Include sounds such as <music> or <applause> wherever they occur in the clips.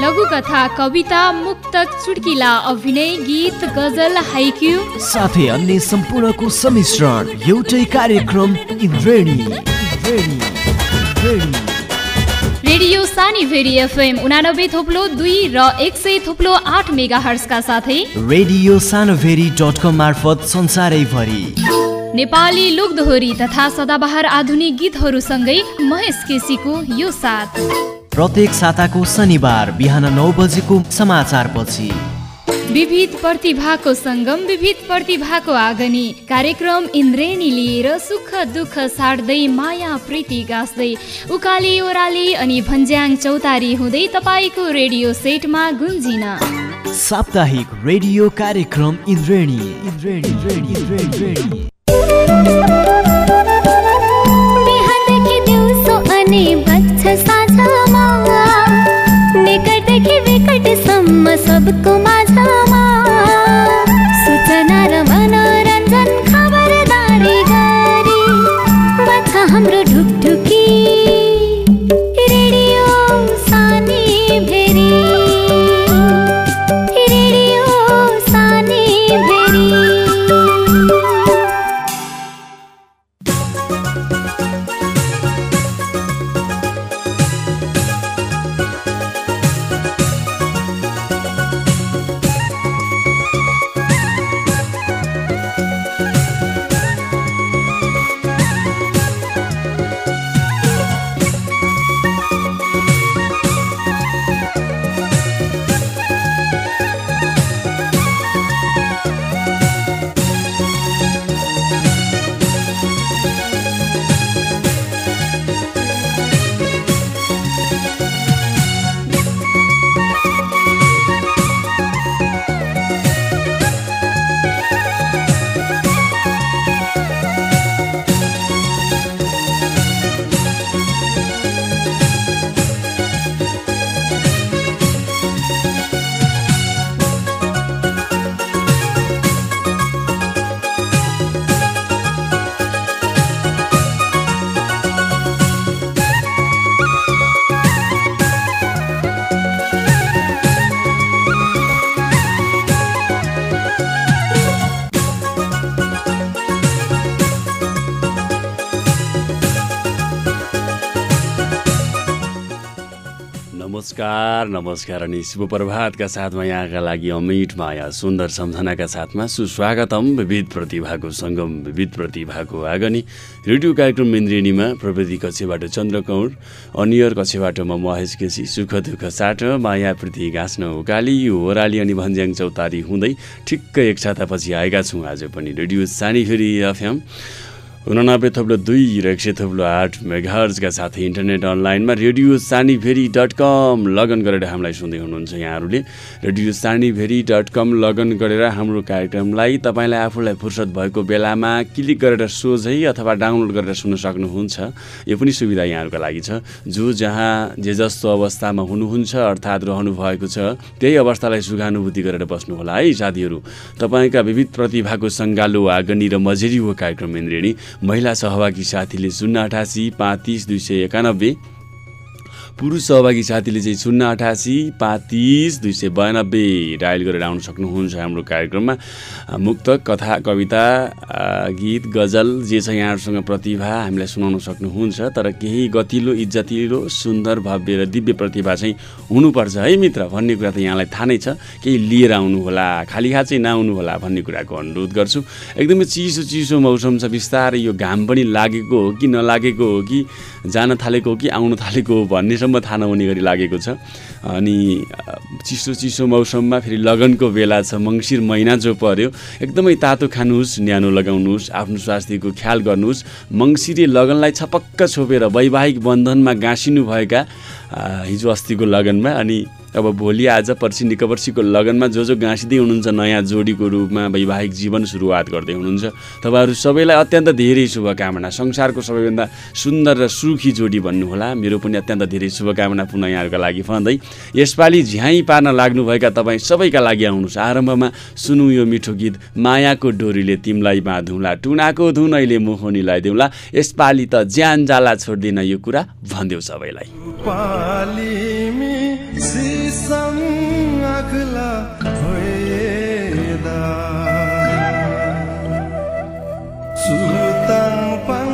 लघुकथा कविता मुक्तक चुड्किला अभिनय गीत गजल हाइक्यू। साथै अन्य सम्पूर्णको सम्मिश्रण एउटै कार्यक्रम इन्द्रेणी। रेडियो सानी भेरी एफएम उनानब्बे थोप्लो दुई र एक सय थोप्लो आठ मेगा हर्सका साथै। रेडियो सानोभेरी डट कम मार्फत संसारैभरि नेपाली लोकदोहोरी तथा सदाबहार आधुनिक गीतहरूसँगै महेश केसीको यो साथ। प्रत्येक साताको शनिबार बिहान नौ बजेको समाचारपछि। विविध प्रतिभाको सङ्गम विविध प्रतिभाको आगनी। कार्यक्रम इन्द्रेणी लिएर सुख दुःख साट्दै माया प्रीति गाँस्दै। उकाली ओह्राली अनि भन्ज्याङ चौतारी हुँदै तपाईँको रेडियो सेटमा गुन्जिन। साप्ताहिक रेडियो कार्यक्रम इन्द्रेणी इन्द्रेणी। निकटदेखि विकटसम्म सबको माझमा नमस्कार नमस्कार अनि शुभ प्रभातका साथमा यहाँका लागि अमिट माया सुन्दर सम्झनाका साथमा सुस्वागतम विविध प्रतिभाको सङ्गम विविध प्रतिभाको आगनी रेडियो कार्यक्रम इन्द्रेणीमा प्रविधि कक्षबाट चन्द्रकौर अनियर कक्षबाट म महेश केसी सुख दुःख साट माया प्रीति गाँच्न उकाली ओह्राली अनि भन्ज्याङ चौतारी हुँदै ठिक्कै एक सातापछि आएका छौँ आज पनि रेडियो सानी फेरि एफएम। उनानब्बे थप्लो दुई र एक सय थप्लो आठ मेघार्जका साथै इन्टरनेट अनलाइनमा रेडियो सानीभेरी डट कम लगन गरेर हामीलाई सुन्दै हुनुहुन्छ यहाँहरूले। रेडियो सानीभेरी डट कम लगन गरेर हाम्रो कार्यक्रमलाई तपाईँलाई आफूलाई फुर्सद भएको बेलामा क्लिक गरेर सोझै अथवा डाउनलोड गरेर सुन्न सक्नुहुन्छ। यो पनि सुविधा यहाँहरूको लागि छ। जो जहाँ जे जस्तो अवस्थामा हुनुहुन्छ अर्थात् रहनु भएको छ त्यही अवस्थालाई सुखानुभूति गरेर बस्नुहोला है साथीहरू। तपाईँका विविध प्रतिभाको सङ्गालो आगनी र मजेरी हो कार्यक्रम इन्द्रेणी। महिला सहभागी साथीले शून्य अठासी पाँतिस दुई सय एकानब्बे पुरुष सहभागी साथीले चाहिँ शून्य अठासी पाँतिस दुई सय बयानब्बे डायल गरेर आउन सक्नुहुन्छ हाम्रो कार्यक्रममा। मुक्तक कथा कविता गीत गजल जे छ यहाँहरूसँग प्रतिभा हामीलाई सुनाउन सक्नुहुन्छ। तर केही गतिलो इज्जतिलो सुन्दर भव्य र दिव्य प्रतिभा चाहिँ हुनुपर्छ है मित्र भन्ने कुरा त यहाँलाई थाहा नै छ। केही लिएर आउनुहोला खाली हात चाहिँ नआउनु होला भन्ने कुराको अनुरोध गर्छु। एकदमै चिसो चिसो मौसम छ बिस्तारै यो घाम पनि लागेको हो कि नलागेको हो कि जान थालेको हो कि आउन थालेको हो भन्नेसम्म थाहा नहुने गरी लागेको छ। अनि चिसो चिसो मौसममा फेरि लगनको बेला छ। मङ्सिर महिना जो पर्यो एकदमै तातो खानुहोस् न्यानो लगाउनुहोस् आफ्नो स्वास्थ्यको ख्याल गर्नुहोस्। मङ्सिरे लगनलाई छपक्क छोपेर वैवाहिक बन्धनमा गाँसिनुभएका हिजो अस्तिको लगनमा अनि अब भोलि आज पर्सि निकपर्सीको लगनमा जो जो गाँसिँदै हुनुहुन्छ नयाँ जोडीको रूपमा वैवाहिक जीवन सुरुवात गर्दै हुनुहुन्छ तपाईँहरू सबैलाई अत्यन्त धेरै शुभकामना। संसारको सबैभन्दा सुन्दर र सुखी जोडी भन्नुहोला। मेरो पनि अत्यन्त धेरै शुभकामना पुनः यहाँहरूका लागि भन्दै यसपालि झ्याइ पार्न लाग्नुभएका तपाईँ सबैका लागि आउनुहोस्। आरम्भमा सुनौ यो मिठो गीत मायाको डोरीले तिमीलाई बाँधौँला टुनाको धुन अहिले मोहनीलाई देऊँला यसपालि त ज्यान जाला छोड्दिन यो कुरा भनिदेऊ सबैलाई। පිරිසම් අකලා හොයේදා. සුතන් පන්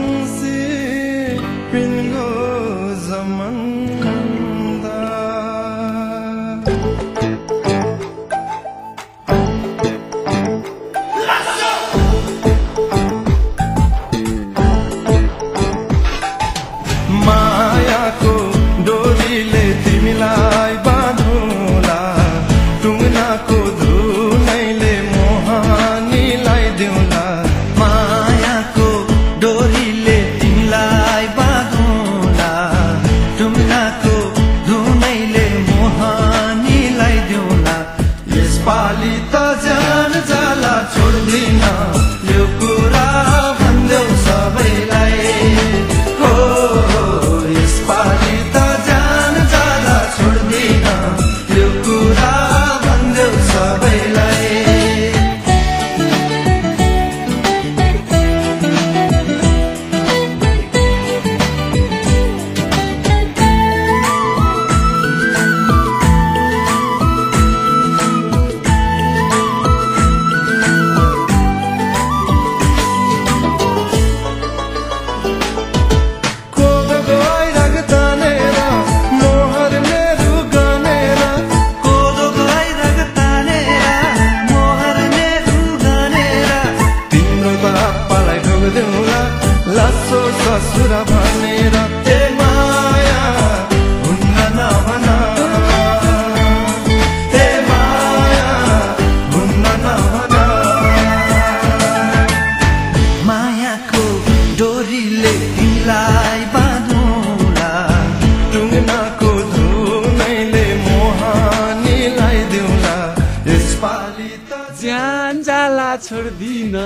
छोड्दिन।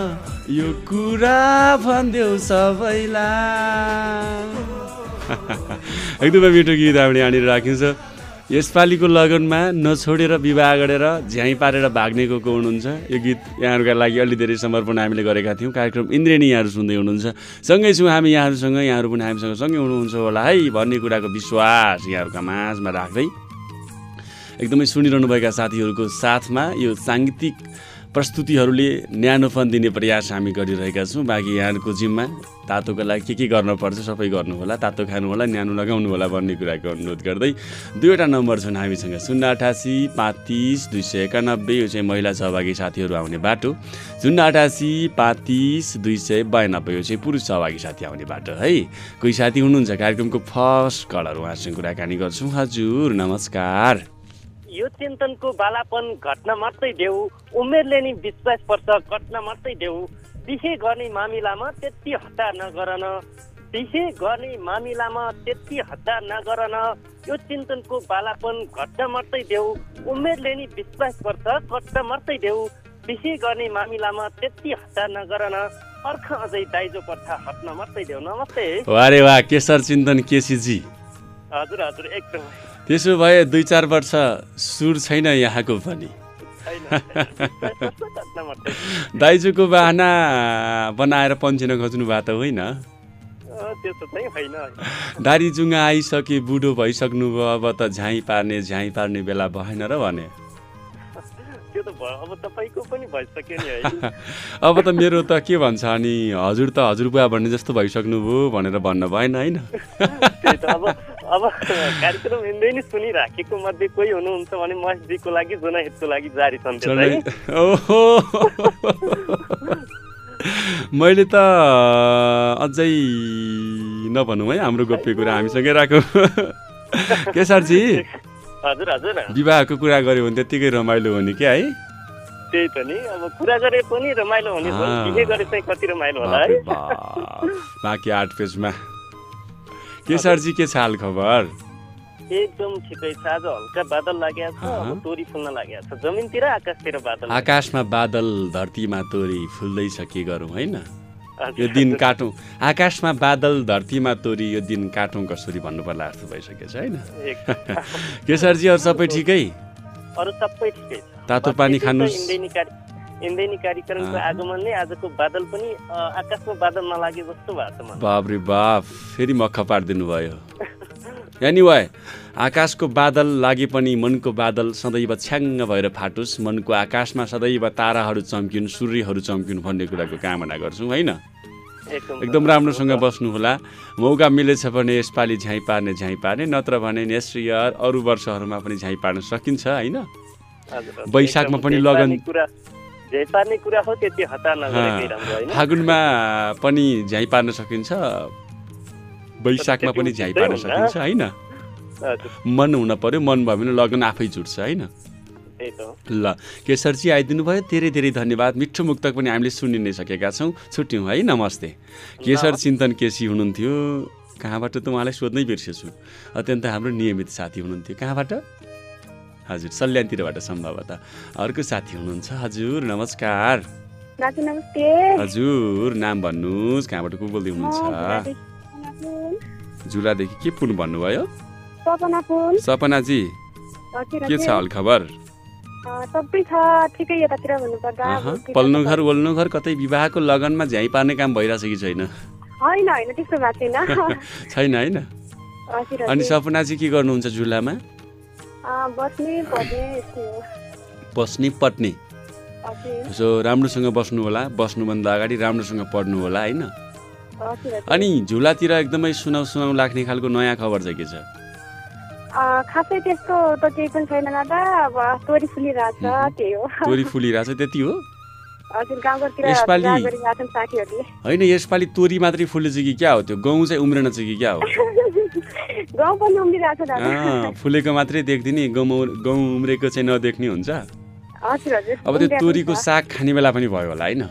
यो कुरा भनिदेऊ सबैलाई। <laughs> एकदमै मिठो गीत हामीले यहाँनिर राखिन्छ। यसपालिको लगनमा नछोडेर विवाह गरेर झ्याइ पारेर भाग्ने को को हुनुहुन्छ यो गीत यहाँहरूका लागि अलि धेरै समर्पण हामीले गरेका थियौँ। कार्यक्रम इन्द्रेणी यहाँहरू सुन्दै हुनुहुन्छ। सँगै छौँ हामी यहाँहरूसँग। यहाँहरू पनि हामीसँग सँगै हुनुहुन्छ होला है भन्ने कुराको विश्वास यहाँहरूका माझमा राख्दै। एकदमै सुनिरहनुभएका साथीहरूको साथमा यो साङ्गीतिक प्रस्तुतिहरूले न्यानोपन दिने प्रयास हामी गरिरहेका छौँ। बाँकी यहाँहरूको जिम्मा तातोको लागि के के गर्नुपर्छ सबै गर्नु होला तातो खानु होला न्यानो लगाउनु होला भन्ने कुराको अनुरोध गर्दै दुईवटा नम्बर छन् हामीसँग। शून्य अठासी पाँच तिस दुई सय एकानब्बे यो चाहिँ महिला सहभागी साथीहरू आउने बाटो। शून्य अठासी पाँच तिस दुई सय बयानब्बे यो चाहिँ पुरुष सहभागी साथी आउने बाटो है। कोही साथी हुनुहुन्छ कार्यक्रमको फर्स्ट कलर उहाँसँग कुराकानी गर्छौँ। हजुर नमस्कार। यो चिन्तनको बालापन घट्न मात्रै देऊ उमेरले नि विश्वास पर्छ घट्न मात्रै देऊ। बिहे गर्ने मामिलामा त्यति हतार नगरन। बिहे गर्ने मामिलामा त्यति हतार नगरन। यो चिन्तनको बालापन घट्न मात्रै देऊ उमेरले नि विश्वास पर्छ घट्न मात्रै देऊ। बिहे गर्ने मामिलामा त्यति हतार नगरन। अर्ख अझै दाइजो पर्छ हट्न मात्रै देऊ। नमस्ते। वारे वाह केशर चिन्तन केसीजी। हजुर हजुर एकदम। त्यसो भए दुई चार वर्ष सुर छैन यहाँको पनि। <laughs> दाइजोको बाहना बनाएर पन्चिन खोज्नु भएको त होइन? दारी जुङ्गा आइसके बुढो भइसक्नुभयो अब त झ्याइ पार्ने झ्याइ पार्ने बेला भएन र भने। <laughs> <laughs> अब त मेरो त के भन्छ अनि हजुर त हजुरबुवा भन्ने जस्तो भइसक्नुभयो भनेर भन्न भएन होइन? अब कार्यक्रम हिँड्दै नि सुनिराखेको मध्ये कोही हुनुहुन्छ भने महेशजीको लागि जुनाहितको लागि जारी ओहो। मैले त अझै नभनौँ है हाम्रो गोप्य कुरा हामीसँगै राखौँ। केशरजी हजुर हजुर। विवाहको कुरा गऱ्यो भने त्यत्तिकै रमाइलो हुने क्या है? त्यही त नि अब कुरा गरे पनि रमाइलो हुने गरे चाहिँ कति रमाइलो होला है। बाँकी आठ पेजमा। केशरजी के छ हाल खबर? एकदम ठिकै छ आज हल्का बादल लागेको छ। अब तोरी फुल्न लागेको छ। जमिनतिर आकाशतिर बादल। आकाशमा बादल धरतीमा तोरी फुल्दैछ के गरौँ होइन? यो दिन। काटौँ। आकाशमा बादल धरतीमा तोरी यो दिन काटौँ कसरी भन्नु पर्ला जस्तो भइसकेको छ होइन। <laughs> केशरजी अरू सबै ठिकै? अरू सबै ठिकै तातो पानी खानुहोस्। इन्डेनी कार्यक्रमको। आगमनले आजको बादल पनि आकाशमा बादल नलागे जस्तो भएको छ बाप रे बाप फेरि मक्ख पारिदिनु भयो एनिवे आकाशको बादल लागे पनि मनको बादल सदैव छ्याङ्ग भएर फाटोस् मनको आकाशमा सदैव ताराहरू चम्किन् सूर्यहरू चम्किन् भन्ने कुराको कामना गर्छौँ होइन? एकदम राम्रोसँग बस्नुहोला। मौका मिलेछ भने यसपालि झ्याइ पार्ने झ्याइ पार्ने नत्र भने नेक्स्ट इयर अरू वर्षहरूमा पनि झ्याइ पार्न सकिन्छ होइन? वैशाखमा पनि लगन- पार्ने कुरा झै पार्ने कुरा हो। त्यति हतार नगरेकै राम्रो होइन। फागुनमा पनि झ्याइ पार्न सकिन्छ। वैशाखमा पनि झ्याइ पार्न। सकिन्छ होइन? मन हुन पर्यो मन भयो भने लगन आफै जुट्छ होइन? ल केशरजी आइदिनु भयो धेरै धेरै धन्यवाद। मिठो मुक्तक पनि हामीले सुनि नै सकेका छौँ। छुट्यौँ है नमस्ते। केशर चिन्तन केसी हुनुहुन्थ्यो। कहाँबाट त उहाँलाई सोध्नै बिर्सेछु। अत्यन्त हाम्रो नियमित साथी हुनुहुन्थ्यो। कहाँबाट? हजुर सल्यानतिरबाट सम्भवतः। अर्को साथी हुनुहुन्छ हजुर नमस्कार। हजुर नाम भन्नुहोस् कहाँबाट को बोल्दै हुनुहुन्छ? झुलादेखि के पुन भन्नुभयो? सपनाजी के छ त्यता पल्लो त- घर ओल्लो घर कतै विवाहको लगनमा झ्याइ पार्ने काम भइरहेछ कि छैन। छैन होइन? <laughs> अनि हजुर। सपना चाहिँ के गर्नुहुन्छ झुलामा बस्ने पट्ने सो राम्रोसँग बस्नु होला बस्नुभन्दा अगाडि राम्रोसँग पढ्नु होला होइन? अनि झुलातिर एकदमै सुनाउ सुनाउ लाग्ने खालको नयाँ खबर चाहिँ के छ? खासै त्यस्तो त केही पनि छैन दादा अब तोरी फुलिरहेछ त्यही हो। तोरी फुलिरहेछ त्यति हो? यसपालि- होइन यसपालि तोरी मात्रै फुलेछ कि क्या हो? त्यो गहुँ चाहिँ उम्रेन चाहिँ कि क्या हो? <laughs> गाउँ फुलेको मात्रै देख्दिने गहुँ उम्रेको चाहिँ नदेख्ने हुन्छ। अब त्यो तोरीको। साग खाने बेला पनि भयो होला होइन?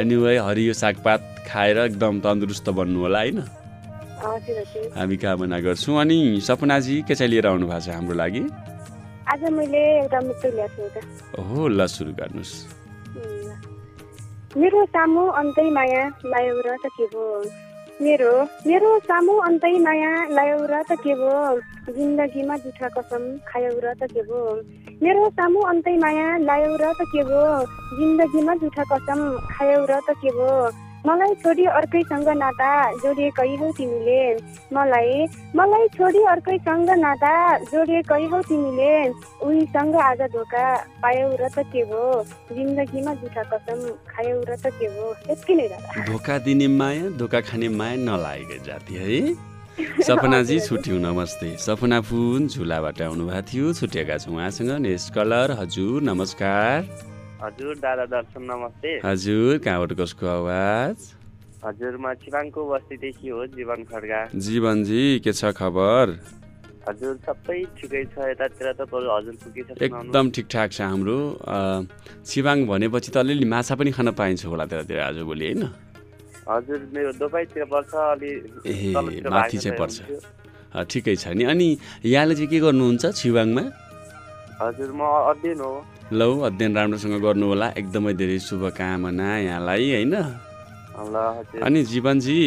एनिवे हरियो सागपात खाएर एकदम तन्दुरुस्त बन्नु होला होइन? हामी कामना गर्छौँ। अनि सपनाजी के चाहिँ लिएर आउनु भएको छ हाम्रो लागि? आज मैले एउटा मित्र ल्याएको छु एउटा। हो ल सुरु गर्नुहोस्। मेरो सामु अन्तै माया लायौ र त के भो मेरो मेरो सामु अन्तै माया लायौ र त के भो? जिन्दगीमा जुठा कसम खायौ र त के भो? मेरो सामु अन्तै माया लायौ र त के भो? जिन्दगीमा जुठा कसम खायौ र त के भो? मलाई छोडी अर्कैसँग नाता जोडिएकै हौ तिमीले। मलाई मलाई छोडी अर्कैसँग नाता जोडिएकै हौ तिमीले। उहीसँग आज धोका पायौ र त के भो जिन्दगीमा जुठा कसम खायौ र त के भो यति नै धोका दिने माया धोका खाने माया नलागेको जाति है। <laughs> सपनाजी छुट्यौँ नमस्ते। सपना फुन झुलाबाट आउनुभएको थियो। छुट्याएका छौँ उहाँसँग। नेस कलर हजुर नमस्कार। हजुर दादा दर्शन नमस्ते। हजुर कहाँबाट कसको आवाज? हजुर म छिबाङको बस्तीदेखि हो जीवन खड्गा? जीवनजी के छ खबर? हजुर सबै ठिकै छ यतातिर त हजुर पुगेछ। एकदम ठिकठाक छ हाम्रो। अ, छिबाङ भनेपछि त अलिअलि माछा पनि खान पाइन्छ होला त्यतातिर आजभोलि होइन? हजुर मेरो दोपाईतिर पर्छ अलि ए, माथि चाहिँ पर्छ। ठिकै छ नि। अनि यहाँले चाहिँ के गर्नुहुन्छ छिबाङमा हजुर म अध्ययन हो। लौ अध्ययन राम्रोसँग गर्नु होला एकदमै धेरै शुभकामना यहाँलाई होइन? अनि जीवनजी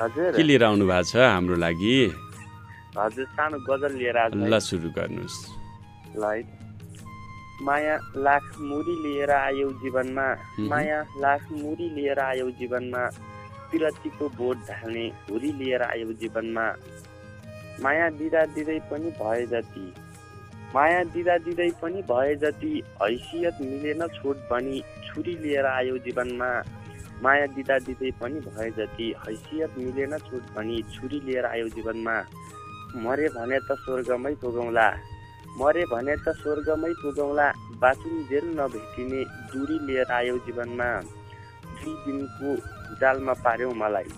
हजुर। के लिएर आउनु भएको छ हाम्रो लागि? हजुर सानो गजल लिएर ल सुरु गर्नुहोस्। ल है माया लाख मुरी लिएर आयौ जीवनमा। माया लाख मुरी लिएर आयौ जीवनमा। पिरतीको बोट ढाल्ने हुरी लिएर आयौ जीवनमा। माया दिँदा दिँदै पनि भए जति। माया दिँदा दिँदै पनि भए जति हैसियत मिलेन छोट भनी छुरी लिएर आयौ जीवनमा। माया दिँदा दिँदै पनि भए जति हैसियत मिलेन छोट भनी छुरी लिएर आयौ जीवनमा। मरे भने त स्वर्गमै पुगौँला। मरे भने त स्वर्गमै पुगौँला। बाँचुन्जेल नभेटिने दूरी लिएर आयौ जीवनमा। दुई दिनको जालमा पार्यौ मलाई।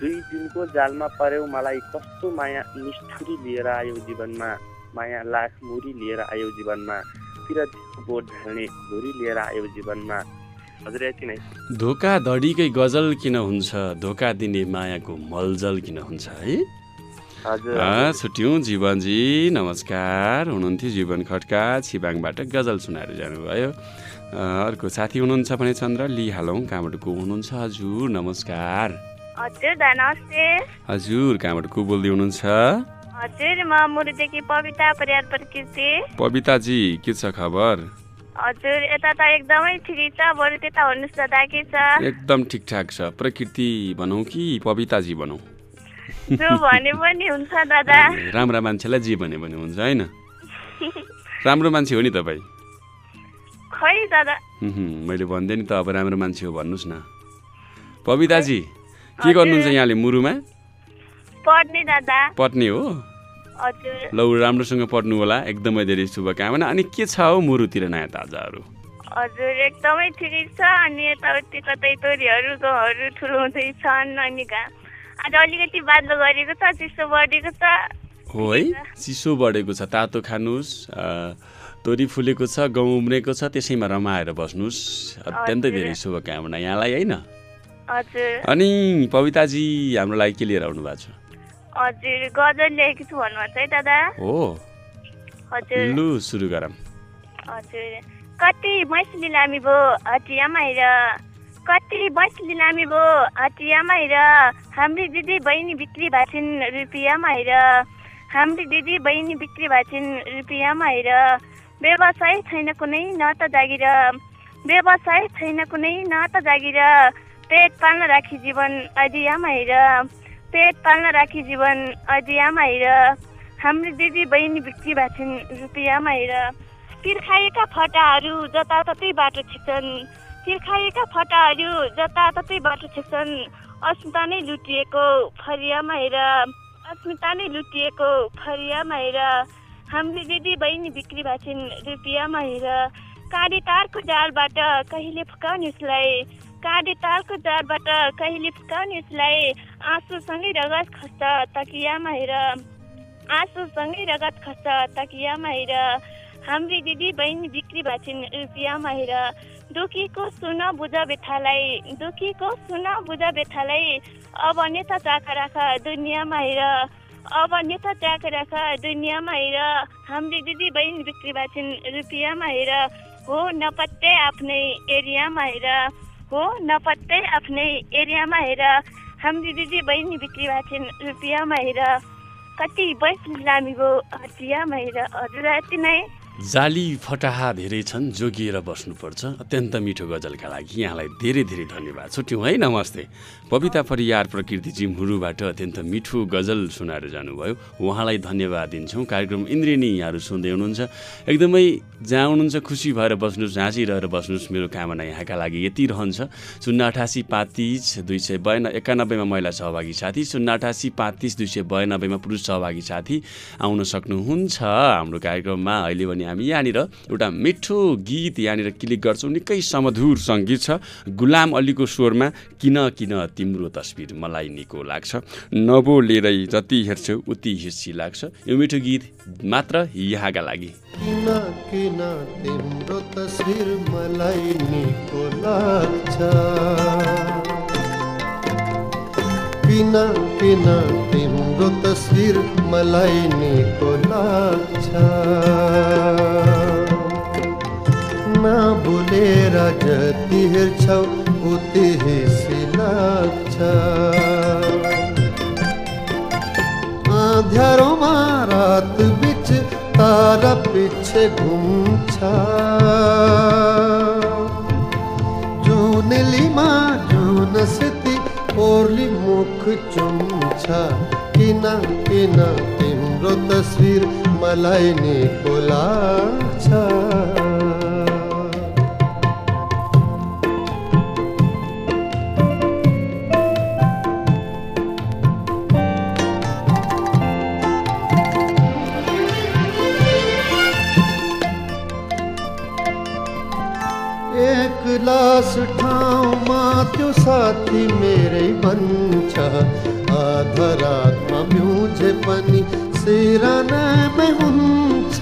दुई दिनको जालमा पार्यौ मलाई। कस्तो माया निष्ठुरी लिएर आयौ जीवनमा। माया लाख मुरी लिएर आयौ जीवनमा। बोट ढाल्ने धुरी लिएर आयौ जीवनमा। हजुर यति नै। धोका धडीकै गजल किन हुन्छ? धोका दिने मायाको मलजल किन हुन्छ है? छुट्यौँ जीवनजी नमस्कार। हुनुहुन्थ्यो जीवन खड्का छिबाङबाट गजल सुनाएर जानुभयो। अर्को साथी हुनुहुन्छ भने चन्द्र लिइहालौँ कहाँबाट को हुनुहुन्छ? हजुर नमस्कार। हजुर हजुर कहाँबाट को बोल्दै हुनुहुन्छ? हजुर म मुरुदेखि पविता परियार प्रकृति पविताजी के छ खबर? हजुर यता त एकदमै ठिकै छ बरु त्यता भन्नुहोस् न दा के छ। एकदम ठिकठाक छ प्रकृति भनौँ कि पविताजी भनौँ? जो भने पनि हुन्छ दादा। राम्रा मान्छेलाई जे भने पनि हुन्छ होइन? राम्रो मान्छे हो नि तपाईँ? खै दादा। मैले भनिदिएँ नि त अब राम्रो मान्छे हो भन्नुहोस् न। पविताजी के गर्नुहुन्छ यहाँले मुरुमा? पढ्ने दादा। पत्नी हो? लौ राम्रोसँग पढ्नु होला। एकदमै धेरै शुभकामना। अनि के छ हौ मुरुतिर नयाँ ताजाहरू? हजुर एकदमै ठिकै छ। अनि यताउति कतै तोरीहरू गहुँहरू ठुलो हुँदैछन् अनि घाम आज अलिकति बादलो गरेको छ चिसो बढेको छ। हो है? चिसो बढेको छ। तातो खानुहोस्। तोरी फुलेको छ गहुँ उम्रेको छ। त्यसैमा रमाएर बस्नुहोस्। अत्यन्तै। धेरै शुभकामना यहाँलाई होइन? अनि पविताजी हाम्रो लागि के लिएर आउनु भएको छ? हजुर गजल ल्याएको छु भन्नुहुन्छ है दादा। हो। हजुर। लु सुरु गरौँ। हजुर। कति मैसली लामी भो हटियामा हेर कति मैसली लामी भो हटियामा हेर हाम्री दिदी बहिनी बिक्री भएको छिन् रुपियाँमा हेर हाम्री दिदी बहिनी बिक्री भएको छिन् रुपियाँमा हेर व्यवसाय छैन कुनै न त जागिर। व्यवसाय छैन कुनै न त जागिर। पेट पाल्न राखी जीवन अधियामा हेर पेट पाल्न राखी जीवन। अधियामा हेर हाम्रो दिदी बहिनी बिक्री भएको छिन् रुपियाँमा हेर तिर्खाएका फटाहरू जताततै बाटो छेक्छन् तिर्खाएका फटाहरू जताततै बाटो छेक्छन् अस्मिता नै लुटिएको फरियामा हेर अस्मिता नै लुटिएको फरियामा हेर हाम्रो दिदी बहिनी बिक्री भएको रुपियाँमा हेर काँडे तारको जालबाट कहिले फुकाउने उसलाई काँडे तारको जालबाट कहिले उसलाई आँसुसँगै रगत खस्छ तकियामा हेर। आँसुसँगै रगत खस्छ तकियामा हेर। हाम्री दिदी बहिनी बिक्री भएको छिन् रुपियाँमा हेर। दुखीको सुन बुझ बेथालाई दुखीको सुन बुझ बेथालाई अब नेता चाका राख दुनियाँमा हेर। अब नेता चाका राख दुनियाँमा हेर। हाम्री दिदी बहिनी बिक्री भएको छिन् रुपियाँमा हेर। हो नपत्ते आफ्नै एरियामा हेर। हो नपत्ते आफ्नै एरियामा हेर। हाम्री दिदी बहिनी भएको छिन् रुपियाँमा हेर। कति बैस लामीको हटियामा हेर। हजुर यति नै जाली फटाहा धेरै छन् जोगिएर बस्नुपर्छ। अत्यन्त मिठो गजलका लागि यहाँलाई धेरै धेरै धन्यवाद। छुट्यौँ है नमस्ते। पविता परियार प्रकृतिजी मुरुबाट अत्यन्त मिठो गजल सुनाएर जानुभयो। उहाँलाई धन्यवाद दिन्छौँ। कार्यक्रम इन्द्रिणी यहाँहरू सुन्दै हुनुहुन्छ। एकदमै जहाँ हुनुहुन्छ खुसी भएर बस्नुहोस् हाँसिरहेर बस्नुहोस्। मेरो कामना यहाँका लागि यति रहन्छ। शून्य अठासी पाँतिस दुई सय बयान एकानब्बेमा महिला सहभागी साथी। शून्य अठासी पाँतिस दुई सय बयानब्बेमा पुरुष सहभागी साथी आउन सक्नुहुन्छ हाम्रो कार्यक्रममा। अहिले भने हामी यहाँनिर एउटा मिठो गीत यहाँनिर क्लिक गर्छौँ। निकै समधुर सङ्गीत छ। गुलाम अलीको स्वरमा किन किन तिम्रो तस्बिर मलाई निको लाग्छ? नबोलेरै जति हेर्छौ उति हिर्सी लाग्छ। यो मिठो गीत मात्र यहाँका लागि। किन किन तिम्रो तस्बिर मलाई निको लाग्छ? तिम्रो तस्बिर मलाई निको लाग्छ नबोलेर जति हेर्छौ उति हिसी लाग्छ अँध्यारोमा रात बिच तारा पिछे घुम्छ। जुनेलीमा जुन सिति ओर्ली मुख चुम्छ। किन किन तिम्रो तस्विर मलाई लाग्छ एक लास ठाउँमा त्यो साथी मेरै भन्छ आधा म्युझे पनि सिरानामै हुन्छ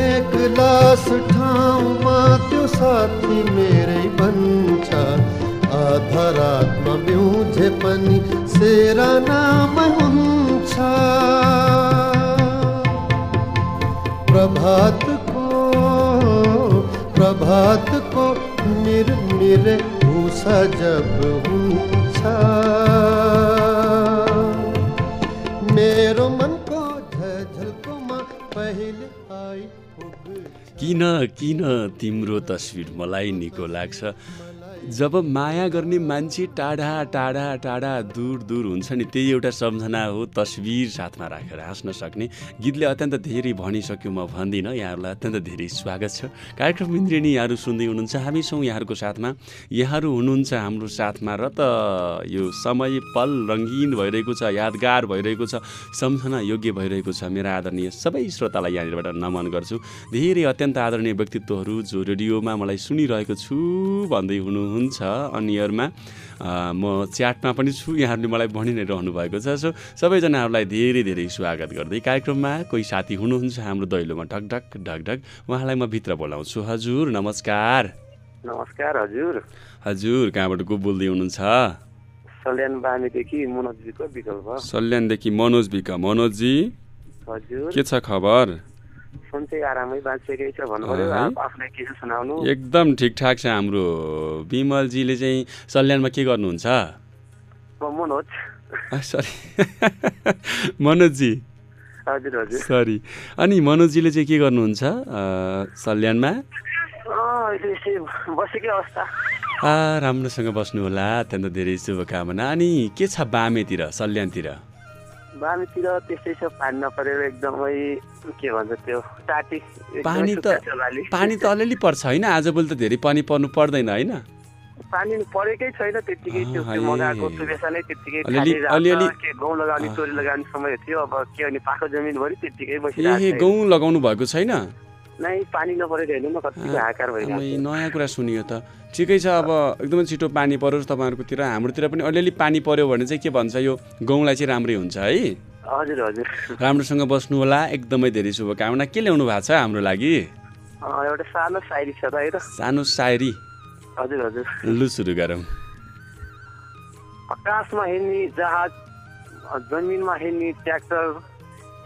एक लास ठाउँमा त्यो साथी मेरै भन्छ आधा रातमा म्युझे पनि सिरानामै हुन्छ प्रभातको प्रभातको मिर मिर भूषा जब हुन्छ किन किन तिम्रो तस्विर मलाई निको लाग्छ? जब माया गर्ने मान्छे टाढा टाढा टाढा दूर दूर हुन्छ नि त्यही एउटा सम्झना हो तस्विर साथमा राखेर हाँस्न सक्ने। गीतले अत्यन्त धेरै भनिसक्यो म भन्दिनँ यहाँहरूलाई अत्यन्त धेरै स्वागत छ। कार्यक्रम इन्द्रिणी यहाँहरू सुन्दै हुनुहुन्छ हामी छौँ यहाँहरूको साथमा। यहाँहरू हुनुहुन्छ हाम्रो साथमा र त यो समय पल रङ्गीन भइरहेको छ यादगार भइरहेको छ सम्झना योग्य भइरहेको छ। मेरा आदरणीय सबै श्रोतालाई यहाँनिरबाट नमन गर्छु। धेरै अत्यन्त आदरणीय व्यक्तित्वहरू जो रेडियोमा मलाई सुनिरहेको छु भन्दै हुनुहुन्छ अनियरमा अ, म च्याटमा पनि छु। यहाँहरूले मलाई भनि नै रहनु भएको छ। सो सबैजनाहरूलाई धेरै धेरै स्वागत गर्दै कार्यक्रममा कोही साथी हुनुहुन्छ। हाम्रो दैलोमा ढकढक ढकढक। उहाँलाई म भित्र बोलाउँछु। हजुर नमस्कार। नमस्कार हजुर। हजुर कहाँबाट को बोल्दै हुनुहुन्छ? सल्यानदेखि मनोज विक मनोजजी हजुर। के छ खबर? एकदम ठिकठाक छ हाम्रो विमलजीले चाहिँ सल्यानमा के गर्नुहुन्छ? म मनोज सरी। <laughs> सरी। अनि मनोजजीले चाहिँ के गर्नुहुन्छ सल्यानमा? राम्रोसँग बस्नु होला अत्यन्त धेरै शुभकामना। अनि के छ बामेतिर सल्यानतिर? बामीतिर त्यस्तै छ पानी नपरेर एकदमै के भन्छ त्यो टाटी पानी त। पानी त अलिअलि पर्छ होइन आजभोलि त धेरै पानी पर्नु पर्दैन होइन पानी परेकै छैन त्यत्तिकै त्यो। मगाएको सुबेसा नै त्यत्तिकै गहुँ लगाउने तोरी लगाउने समय थियो अब के भने पाएको जमिनभरि त्यत्तिकै ए बसिरहेको छ। गहुँ लगाउनु भएको छैन नै पानी नपरेको हेर्नु न कतिको हाकार भइरहेको। नयाँ कुरा सुनियो त। ठिकै छ अब एकदमै छिटो पानी परोस् तपाईँहरूकोतिर हाम्रोतिर पनि अलिअलि पानी पर्यो भने चाहिँ के भन्छ यो गहुँलाई चाहिँ राम्रै हुन्छ है। हजुर हजुर। राम्रोसँग बस्नु होला एकदमै धेरै शुभकामना। के ल्याउनु भएको छ हाम्रो लागि? एउटा सानो सायरी छ त सानो सायरी। हजुर हजुर। लु सुरु गरौँ। आकाशमा हिँड्ने जहाज जमिनमा हिँड्ने ट्र्याक्टर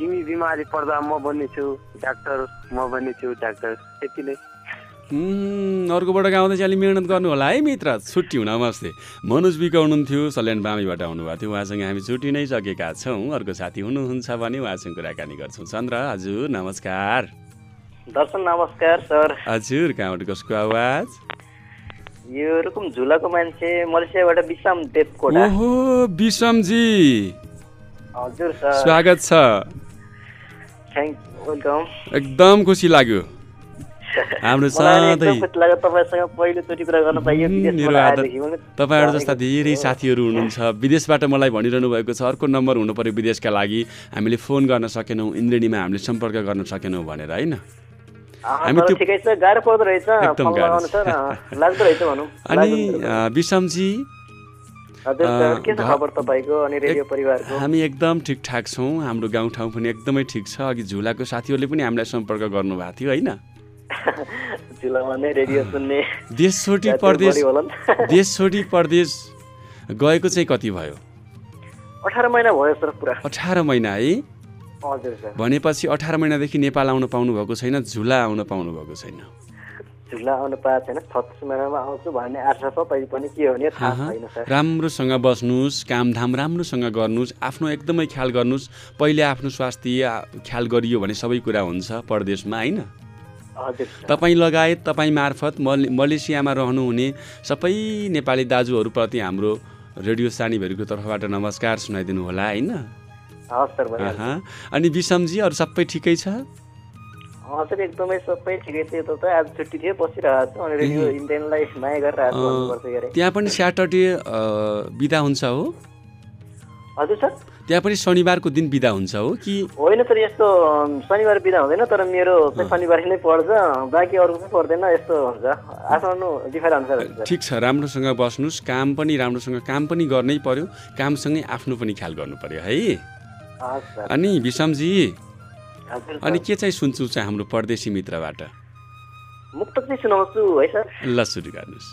तिमी बिमारी पर्दा म बन्नेछु डाक्टर म बन्नेछु डाक्टर। त्यति नै। अर्कोबाट गाउँदा चाहिँ अलिक मिहिनेत गर्नु होला है मित्र। छुट्टी हुन नमस्ते। मनोज विक हुनुहुन्थ्यो सल्यान बामीबाट आउनुभएको थियो। उहाँसँग हामी छुट्टी नै सकेका छौँ। अर्को साथी हुनुहुन्छ भने उहाँसँग कुराकानी गर्छौँ। चन्द्र हजुर नमस्कार। दर्शन नमस्कार सर। हजुर कहाँबाट कसको आवाज? यो रुकुम झुलाको मान्छे मलेसियाबाट विषम देवकोटा। ओहो विषमजी। हजुर सर। स्वागत छ। एकदम खुसी लाग्यो। हाम्रो <laughs> तपाईँहरू जस्ता धेरै। साथीहरू हुनुहुन्छ। विदेशबाट मलाई भनिरहनु भएको छ अर्को नम्बर हुनु पर्यो विदेशका लागि। हामीले फोन गर्न सकेनौँ इन्द्रेणीमा हामीले सम्पर्क गर्न सकेनौँ भनेर होइन? अनि विषमजी हामी एकदम ठिकठाक छौँ हाम्रो गाउँठाउँ पनि एकदमै ठिक छ। अघि झुलाको साथीहरूले पनि हामीलाई सम्पर्क गर्नुभएको थियो होइन? <laughs> देश जातीय परदेश। <laughs> देश गएको चाहिँ कति भयो? अठार महिना भयो सर पुरा। अठार महिना है? भनेपछि अठार महिनादेखि नेपाल आउन पाउनु भएको छैन झुला आउन पाउनु भएको छैन। झुला आउनु पाएको छैन। छत्तिस महिनामा आउँछु भन्ने आशा छ पनि के हो भने थाहा छैन सर। राम्रोसँग बस्नुहोस् कामधाम राम्रोसँग गर्नुहोस् आफ्नो एकदमै ख्याल गर्नुहोस्। पहिले आफ्नो स्वास्थ्य ख्याल गरियो भने सबै कुरा हुन्छ परदेशमा होइन? तपाईँ लगायत तपाईँ मार्फत मल मलेसियामा रहनुहुने सबै नेपाली दाजुहरूप्रति हाम्रो रेडियो सानीभरिको तर्फबाट नमस्कार सुनाइदिनु होला होइन। अनि विषमजी अरू सबै ठिकै छ? हजुर एकदमै सबै ठिकै थियो त आज छुट्टी थियो बसिरहेको छु अनि रेडियो इन्डियनलाई माया के अरे। त्यहाँ पनि स्याटरडे बिदा हुन्छ हो? हजुर सर। त्यहाँ पनि शनिबारको दिन बिदा हुन्छ हो कि? होइन सर यस्तो शनिबार बिदा हुँदैन तर मेरो शनिबार नै पर्छ। बाँकी अरूको चाहिँ पर्दैन यस्तो हुन्छ। आफ्नो अनुसार ठिक छ राम्रोसँग बस्नुहोस्। काम पनि राम्रोसँग काम पनि गर्नै पर्यो। कामसँगै आफ्नो पनि ख्याल गर्नु पर्यो है? अनि विषमजी अनि के चाहिँ सुन्छु चाहिँ हाम्रो परदेशी मित्रबाट? मुक्तक चाहिँ सुनाउँछु है सर? ल सुरु गर्नुहोस्।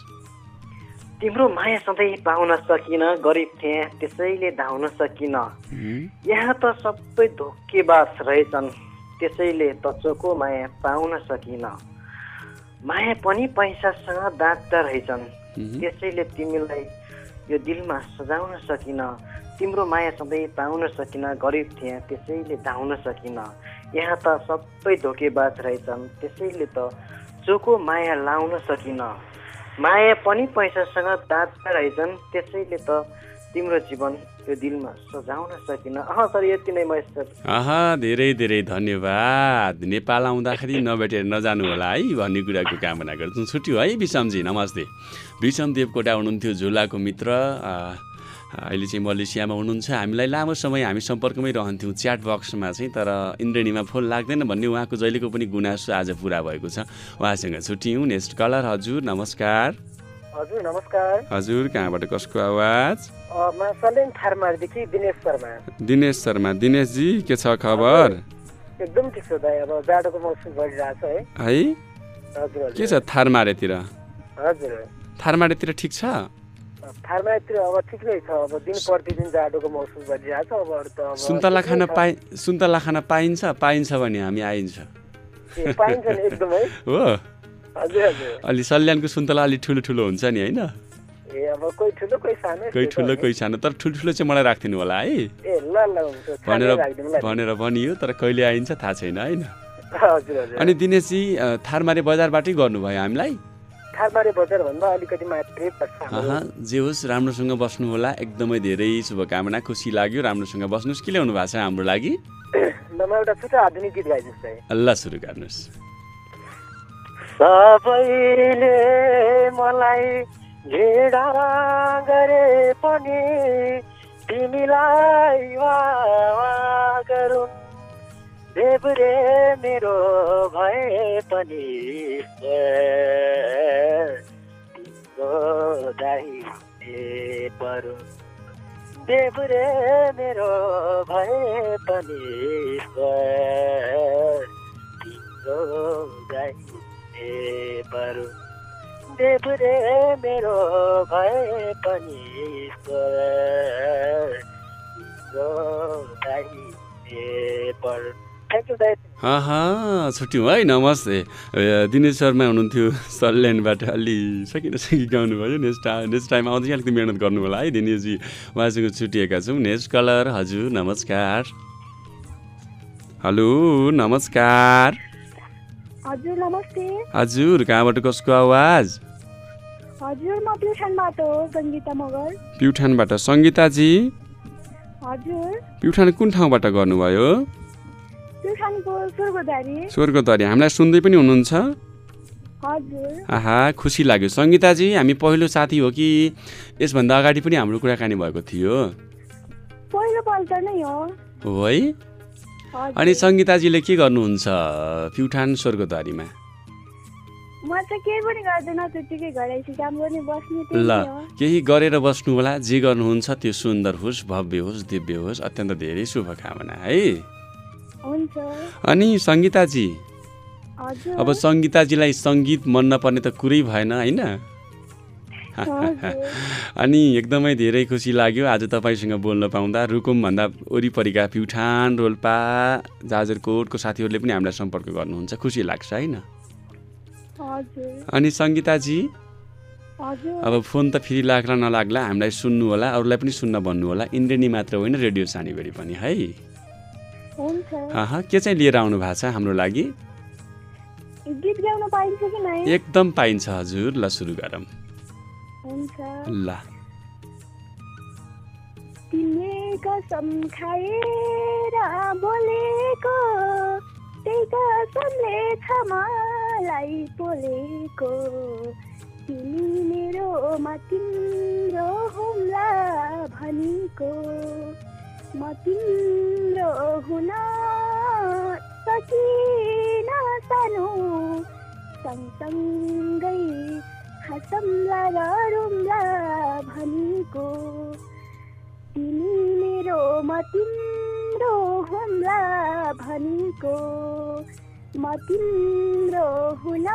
तिम्रो माया सधैँ पाउन सकिन गरिब थिएँ त्यसैले धाउन सकिन? यहाँ त सबै धोकेबास रहेछन् त्यसैले त चोखो माया पाउन सकिन। माया पनि पैसासँग दाँच्दा रहेछन्? त्यसैले तिमीलाई यो दिलमा सजाउन सकिन। तिम्रो माया सधैँ पाउन सकिन गरिब थिएँ त्यसैले धाउन सकिन। यहाँ त सबै धोकेबाज रहेछन्। त्यसैले त चोखो माया लाउन सकिन। माया पनि पैसासँग दाँच्दा रहेछन्। त्यसैले त तिम्रो जीवन यो दिलमा सजाउन सकिन। अह सर यति नै सर आहा धेरै धेरै धन्यवाद। नेपाल आउँदाखेरि नभेटेर नजानु होला है भन्ने कुराको कामना गर्छौँ। छुट्यो है विषमजी नमस्ते। विषम देवकोटा हुनुहुन्थ्यो झुलाको मित्र। अहिले चाहिँ मलेसियामा हुनुहुन्छ। हामीलाई लामो समय हामी सम्पर्कमै रहन्थ्यौँ च्याट बक्समा चाहिँ तर इन्द्रेणीमा फोन लाग्दैन भन्ने उहाँको जहिलेको पनि गुनासो आज पुरा भएको छ। उहाँसँग छुट्यौँ नेक्स्ट कलर। हजुर नमस्कार। हजुर नमस्कार। हजुर कहाँबाट कसको आवाज? दिनेश शर्मा। दिनेश शर्मा। दिनेशजी के छ खबर? एकदम ठिक छ दाइ। अब जाडोको मौसम भइरहेछ है। है? के छ थारमारेतिर? हजुर। थारमारेतिर ठिक छ? अब ठिकै छ अब दिन प्रतिदिन जाडोको मौसम भइरहेछ अब अरू त अब सुन्तला खान। पाइ सुन्तला खान पाइन्छ पाइन्छ भने हामी आइन्छ। पाइन्छ नि एकदमै। <laughs> हो। हजुर हजुर। अलि सल्यानको सुन्तला अलि ठुलो ठुलो हुन्छ नि होइन? ए अब कोही ठुलो कोही सानो कोही ठुलो नि। कोही सानो तर ठुल्ठुलो चाहिँ मलाई राखिदिनु होला है। ए ल ल हुन्छ। भनेर। भनेर भनियो तर कहिले आइन्छ थाहा छैन होइन? अनि दिनेशजी थारमारे बजारबाटै गर्नुभयो हामीलाई। अलिकति मात्रै जे होस् राम्रोसँग बस्नु होला एकदमै धेरै शुभकामना खुसी लाग्यो राम्रोसँग बस्नुहोस्। के ल्याउनु भएको छ हाम्रो लागि? ल <clears throat> म एउटा छुट्टै आधुनिक गीत गाइदिनुहोस् है। अल्लाह सुरु गर्नुहोस्। सबैले मलाई घृणा गरे पनि तिमीलाई वाह गरून्। देब्रे मेरो भए पनि परुन् देब्रे मेरो भए पनि परुन् देब्रे मेरो भए पनि परुन् थ्याङ्क यू दाइ छुट्यौँ है नमस्ते। दिनेश शर्मा हुनुहुन्थ्यो सल्यानबाट अलि सकिन सकि गाउनुभयो नेक्स्ट टा नेक्स्ट टाइम आउँदै अलिकति मिहिनेत गर्नु होला है दिनेशजी। उहाँसँग छुट्टिएका छौँ। नेक्स्ट कलर हजुर नमस्कार। हेलो नमस्कार। हजुर नमस्ते। हजुर कहाँबाट कसको आवाज? हजुर म प्युठानबाट हो सङ्गीता मगर। प्युठानबाट। सङ्गीताजी? हजुर। प्युठान कुन ठाउँबाट गर्नुभयो? स्वर्गधारी हामीलाई सुन्दै पनि हुनुहुन्छ। आहा खुसी लाग्यो। सङ्गीताजी हामी पहिलो साथी हो कि यसभन्दा अगाडि पनि हाम्रो कुराकानी भएको थियो? हो। अनि सङ्गीताजीले के गर्नुहुन्छ प्युठान स्वर्गद्वारीमा ल केही गरेर बस्नु होला जे गर्नुहुन्छ त्यो सुन्दर होस् भव्य होस् दिव्य होस् अत्यन्त धेरै शुभकामना है। अनि सङ्गीताजी अब सङ्गीताजीलाई सङ्गीत मन नपर्ने त कुरै भएन होइन। <laughs> अनि एकदमै धेरै खुसी लाग्यो आज तपाईँसँग बोल्न पाउँदा। रुकुमभन्दा वरिपरिका प्युठान रोल्पा जाजरकोटको साथीहरूले पनि हामीलाई सम्पर्क गर्नुहुन्छ। खुसी लाग्छ होइन? अनि सङ्गीताजी अब फोन त फेरि लाग्ला नलाग्ला हामीलाई सुन्नु होला अरूलाई पनि सुन्न भन्नु होला। इन्द्रेणी मात्र होइन रेडियो सानीबेरी पनि है? के चाहिँ लिएर आउनु भएको छ हाम्रो लागि? गीत गाउन पाइन्छ कि नै? एकदम पाइन्छ हजुर। ल सुरु गरौँ। हुन्छ। ल। तिमीले कसम खाएर बोलेको त्यही कसमले छ मलाई बोलेको। तिमी मेरोमा तिम्रो हुम्ला भनीको म तिम्रो हुन सकिन सानो सँगसँगै हाँसौँला गरौँला भनेको तिमी मेरोमा तिम्रो हुम्ला भनेको म तिम्रो हुन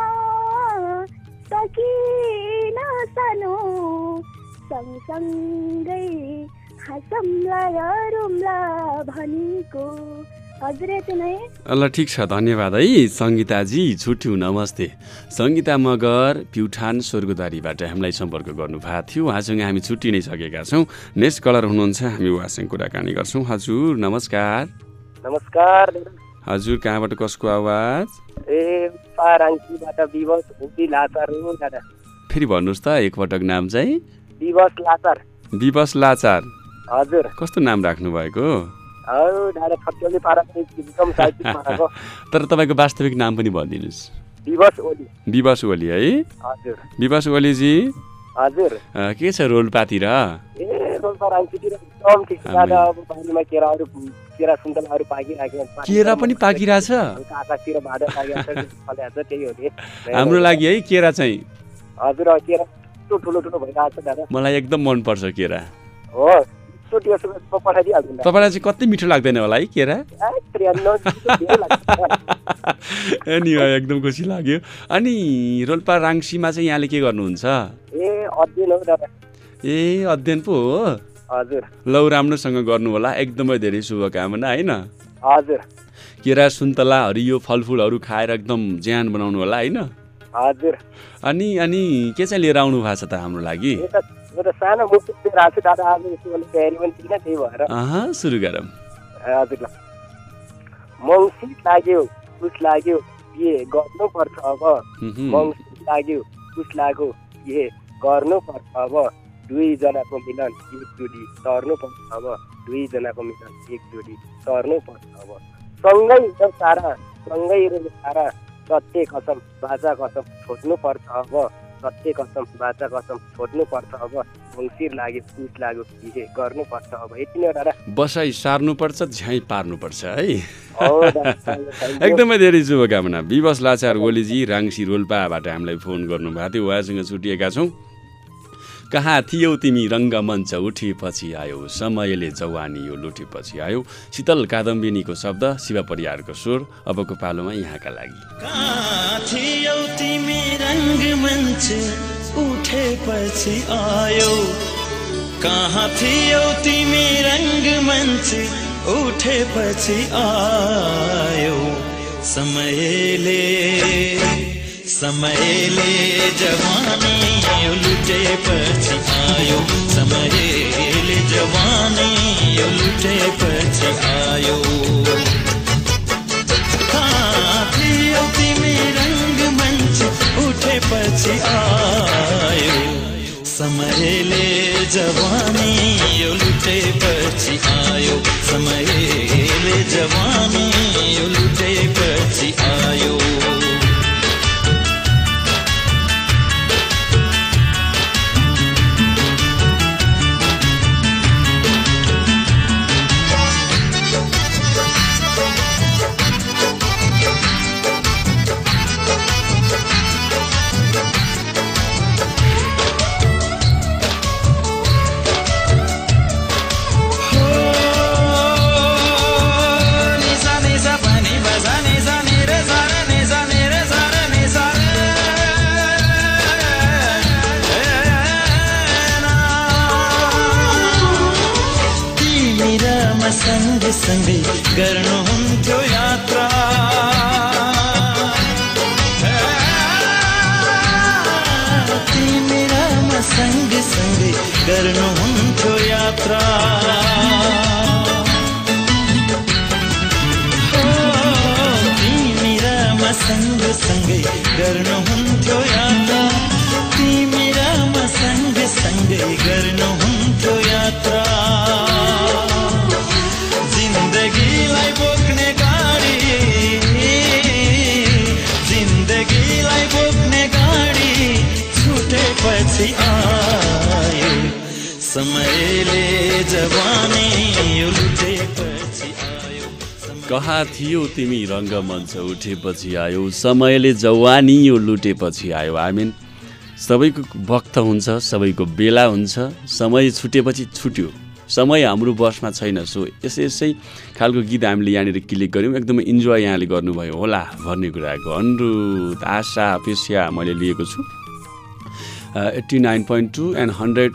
सकिन सानो सँगसँगै ल ठिक छ धन्यवाद है सङ्गीताजी छुट्यौँ नमस्ते। सङ्गीता मगर प्युठान स्वर्गदारीबाट हामीलाई सम्पर्क गर्नुभएको थियो। उहाँसँग हामी छुट्टी नै सकेका छौँ। नेक्स्ट कलर हुनुहुन्छ हामी उहाँसँग कुराकानी गर्छौँ। हजुर नमस्कार। नमस्कार। हजुर कहाँबाट कसको आवाज? ए फेरि भन्नुहोस् त एकपटक नाम चाहिँ? दिवस लाचार। विवश लाचार। हजुर। कस्तो नाम साहित्यिक <laughs> पाराको। तर तपाईँको वास्तविक नाम पनि भनिदिनुहोस्। दिवस ओली। है? विवश ओलीजी? हजुर। के छ रोलपातिर केरा पनि पाकिरहेछ? <laughs> हाम्रो लागि है केरा चाहिँ। हजुर मलाई एकदम मनपर्छ केरा। हो। तपाईँलाई चाहिँ कति मिठो लाग्दैन होला है केरा? नि एकदम खुसी लाग्यो। अनि रोल्पा राङ्सीमा चाहिँ यहाँले के गर्नुहुन्छ? ए अध्ययन पो हो? हजुर। लौ राम्रोसँग गर्नु होला एकदमै धेरै शुभकामना होइन? हजुर। केरा सुन्तला हरियो फलफुलहरू खाएर एकदम ज्यान बनाउनु होला होइन? हजुर। अनि अनि के चाहिँ लिएर आउनु भएको छ त हाम्रो लागि? यो त सानो मुटु लिएर आएको छु दादा आज यसो अलिक तयारी पनि थिएन त्यही भएर सुरु गरौँ हजुर ल मङ्सिर लाग्यो कुस लाग्यो के गर्नुपर्छ अब। मङ्सिर लाग्यो कुस लाग्यो के गर्नुपर्छ अब दुईजनाको मिलन एकचोटि सर्नुपर्छ अब दुईजनाको मिलन एकचोटि सर्नुपर्छ अब सँगै एकदम सारा सँगै रहेछ सारा सत्य कसम बाजा कसम छोड्नुपर्छ अब सत्य कसम बाजा कसम छोड्नुपर्छ अब मङ्सिर लाग्यो कुस लाग्यो के गर्नुपर्छ अब। यति नै दादा। बसाइ सार्नुपर्छ झ्याइ पार्नुपर्छ है. एकदमै धेरै शुभकामना। विवश लाचार ओलीजी राङ्सी रोल्पाबाट हामीलाई फोन गर्नुभएको थियो। उहाँसँग छुटिएका छौँ। कहाँ थियौ तिमी रङ्गमञ्च उठेपछि आयो? समयले जवानी यो लुटेपछि आयो शीतल कादम्बिनीको शब्द शिव परियारको स्वर अबको पालोमा यहाँका लागि उठेपछि आयो कहाँ थियौ तिमी उठेपछि आयो? समयले समयले जवानी यो लुटेपछि आयो। समयले जवानी यो लुटेपछि आयो। थियौ उठेपछि आयो। समयले जवानी यो लुटेपछि आयो। समयले जवानी यो लुटेपछि आयो। गर्नुहुन्थ्यो यात्रा। तिमी र म सँगसँगै गर्नुहुन्थ्यो यात्रा। जिन्दगीलाई बोक्ने गाडी जिन्दगीलाई बोक्ने गाडी छुटेपछि आयो समयले जवानी आयो कहाँ थियो तिमी रङ्गमञ्च उठेपछि आयो? समयले जवानी यो लुटेपछि आयो। आमिन सबैको वक्त हुन्छ सबैको बेला हुन्छ समय छुटेपछि छुट्यो। समय हाम्रो बसमा छैन। सो यसै यसै खालको गीत हामीले यहाँनिर क्लिक गऱ्यौँ। एकदमै इन्जोय यहाँले गर्नुभयो होला भन्ने कुराको अनुरोध आशा अपेक्षा मैले लिएको छु। Eighty nine point two and hundred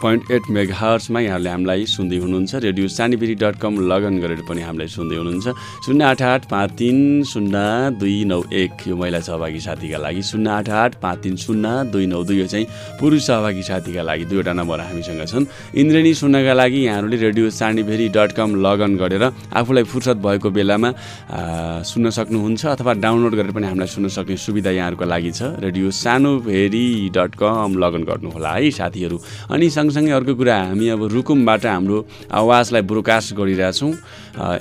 point eight mega यहाँहरूले हामीलाई सुन्दै हुनुहुन्छ। Radio Sanibheri dot com login गरेर पनि हामीलाई सुन्दै हुनुहुन्छ। शून्य आठ आठ पाँच तिन शून्य दुई नौ एक यो महिला सहभागी साथीका लागि शून्य आठ आठ पाँच तिन शून्य दुई नौ दुई यो चाहिँ पुरुष सहभागी साथीका लागि दुईवटा नम्बर हामीसँग छन्। इन्द्रेणी सुन्नका लागि यहाँहरूले radio Sanibheri dot com login गरेर आफूलाई फुर्सद भएको बेलामा सुन्न सक्नुहुन्छ अथवा डाउनलोड गरेर पनि हामीलाई सुन्न सक्ने सुविधा यहाँहरूको लागि छ। Radio Sanibheri dot com login गर्नुहोला है साथीहरू। अनि सँगसँगै अर्को कुरा हामी अब रुकुमबाट हाम्रो आवाजलाई ब्रोडकास्ट गरिरहेछौँ।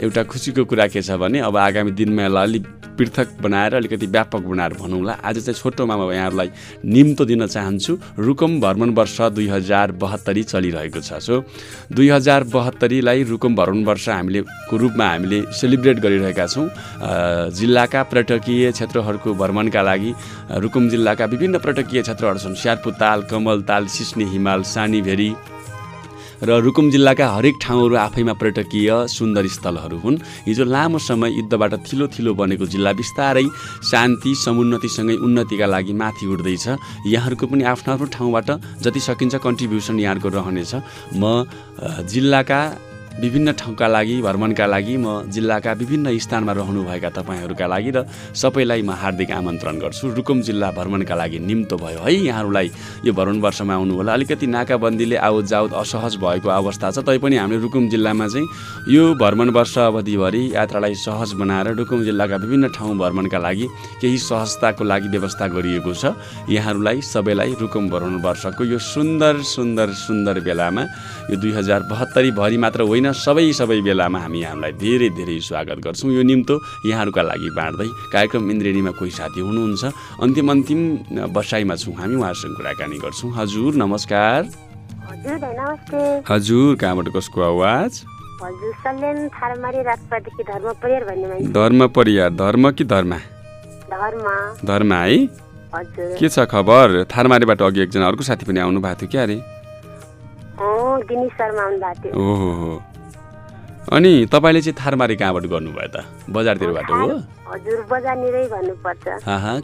एउटा खुसीको कुरा के छ भने अब आगामी दिनमा यसलाई अलिक पृथक बनाएर अलिकति व्यापक बनाएर भनौँला। आज चाहिँ छोटोमा म यहाँहरूलाई निम्तो दिन चाहन्छु। रुकुम भ्रमण वर्ष दुई हजार बहत्तरी चलिरहेको छ। सो दुई हजार बहत्तरीलाई रुकुम भ्रमण वर्ष हामीले को रूपमा हामीले सेलिब्रेट गरिरहेका छौँ। जिल्लाका पर्यटकीय क्षेत्रहरूको भ्रमणका लागि रुकुम जिल्लाका विभिन्न पर्यटकीय क्षेत्रहरू छन्। स्यार्पु ताल कमल ताल सिस्ने हिमाल सानीभेरी र रुकुम जिल्लाका हरेक ठाउँहरू आफैमा पर्यटकीय सुन्दर स्थलहरू हुन्। हिजो लामो समय युद्धबाट थिलो थिलो बनेको जिल्ला बिस्तारै शान्ति समुन्नतिसँगै उन्नतिका लागि माथि उठ्दैछ। यहाँहरूको पनि आफ्नो आफ्नो ठाउँबाट जति सकिन्छ कन्ट्रिब्युसन यहाँहरूको रहनेछ। म जिल्लाका विभिन्न ठाउँका लागि भ्रमणका लागि म जिल्लाका विभिन्न स्थानमा रहनुभएका तपाईँहरूका लागि र सबैलाई म हार्दिक आमन्त्रण गर्छु। रुकुम जिल्ला भ्रमणका लागि निम्तो भयो है यहाँहरूलाई यो भ्रमण वर्षमा आउनु होला। अलिकति नाकाबन्दीले आवत जावत असहज भएको अवस्था छ तैपनि हामीले रुकुम जिल्लामा चाहिँ यो भ्रमण वर्ष अवधिभरि यात्रालाई सहज बनाएर रुकुम जिल्लाका विभिन्न ठाउँ भ्रमणका लागि केही सहजताको लागि व्यवस्था गरिएको छ। यहाँहरूलाई सबैलाई रुकुम भ्रमण वर्षको यो सुन्दर सुन्दर सुन्दर बेलामा यो दुई हजार बहत्तरीभरि मात्र होइन सबै सबै बेलामा हामी यहाँलाई धेरै धेरै स्वागत गर्छौँ। यो निम्तो यहाँहरूका लागि बाँड्दै कार्यक्रम इन्द्रेणीमा कोही साथी हुनुहुन्छ। अन्तिम अन्तिम बसाइमा छौँ हामी उहाँहरूसँग कुराकानी गर्छौँ। हजुर नमस्कार। हजुर कहाँबाट कसको आवाज? धर्म मान्छे। धर्म कि धर्म? धर्म। है? हजुर। के छ खबर? थारमारीबाट अघि एकजना अर्को साथी पनि आउनु भएको थियो क्या अरे ओहो अनि तपाईँले चाहिँ थारमारी कहाँबाट गर्नुभयो त? बजारतिरबाट हो? हजुर बजारनिरै भन्नुपर्छ।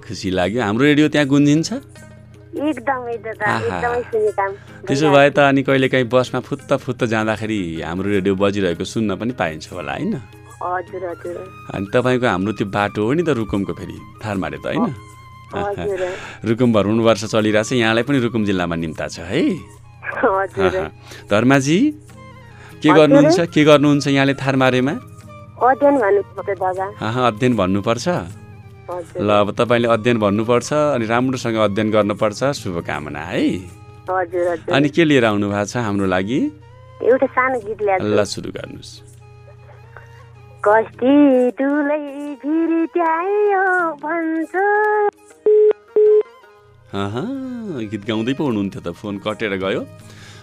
खुसी लाग्यो। हाम्रो रेडियो त्यहाँ गुन्जिन्छ? त्यसो भए त अनि कहिले काहीँ बसमा फुत्त फुत्त जाँदाखेरि हाम्रो रेडियो बजिरहेको सुन्न पनि पाइन्छ होला होइन? अनि तपाईँको हाम्रो त्यो बाटो हो नि त रुकुमको फेरि थारमारे त होइन? रुकुम भ्रमण वर्ष चलिरहेछ यहाँलाई पनि रुकुम जिल्लामा निम्ता छ है? धर्माजी के। गर्नुहुन्छ? के गर्नुहुन्छ यहाँले थारमारेमा? अध्ययन भन्नुपर्छ? ल अब तपाईँले अध्ययन भन्नुपर्छ अनि राम्रोसँग अध्ययन गर्नुपर्छ। शुभकामना है। अनि के लिएर आउनु भएको छ हाम्रो लागि? एउटा सानो गीत ल्याएको ल सुरु गर्नुहोस्। कस्ती डुलै भिरिट्यायो भन्छ। अहँ, गीत गाउँदै पो हुनुहुन्थ्यो त फोन कटेर गयो।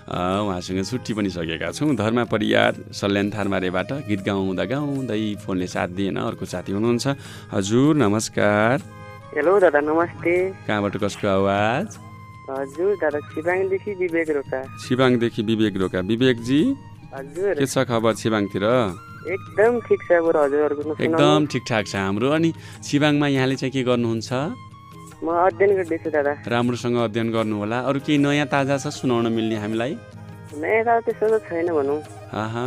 उहाँसँग छुट्टी पनि सकेका छौँ। धर्म परियार सल्यान थारमारेबाट गीत गाउँदा गाउँदै फोनले साथ दिएन अर्को साथी हुनुहुन्छ। हजुर नमस्कार। हेलो दादा नमस्ते। कहाँबाट कसको आवाज? हजुर दादा सिबाङदेखि विवेक रोका। विवेक रोका। विवेकजी हजुर। के छ खबर छिबाङतिर एकदम ठिक छ। एकदम ठिकठाक छ हाम्रो। अनि छिबाङमा यहाँले चाहिँ के गर्नुहुन्छ? म अध्ययन गर्दैछु दादा। राम्रोसँग अध्ययन गर्नुहोला। अरू केही नयाँ ताजा छ सुनाउन मिल्ने हामीलाई? नयाँ दादा त्यस्तो त छैन भनौँ। आहा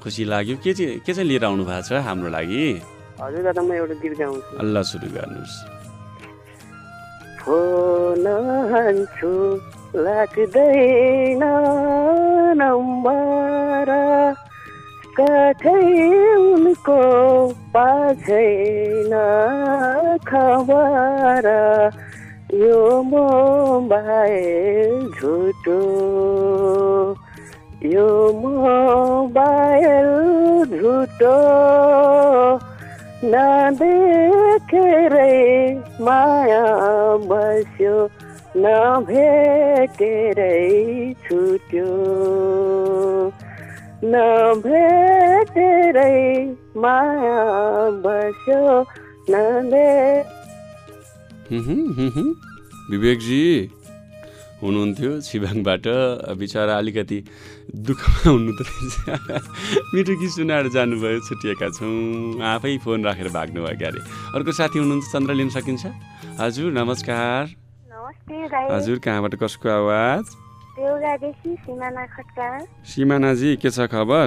खुसी लाग्यो। के चाहिँ के चाहिँ लिएर आउनु भएको छ हाम्रो लागि? हजुर दादा म एउटा गीत गाउँछु। अल्ला सुरु गर्नुहोस्। फोन हान्छु लाग्दैन नम्बर। कतै उनको पाछैन खबर। यो मोबाइल झुटो। यो मोबाइल झुटो। नदेखेरै माया बस्यो नभेटेरै छुट्यो। नभेटेरै माया बस्यो। विवेकजी हुनुहुन्थ्यो छिबाङबाट बिचरा अलिकति दुःखमा हुनु त रहेछ। मिठो गीत सुनाएर जानुभयो छुट्टिएका छौँ। आफै फोन राखेर भाग्नुभयो क्यारे। अर्को साथी हुनुहुन्छ चन्द्र लिन सकिन्छ? हजुर नमस्कार। नमस्ते दाइ हजुर कहाँबाट कसको आवाज? बेहुगादेखि सिमाना खट्का सिमानाजी के छ खबर?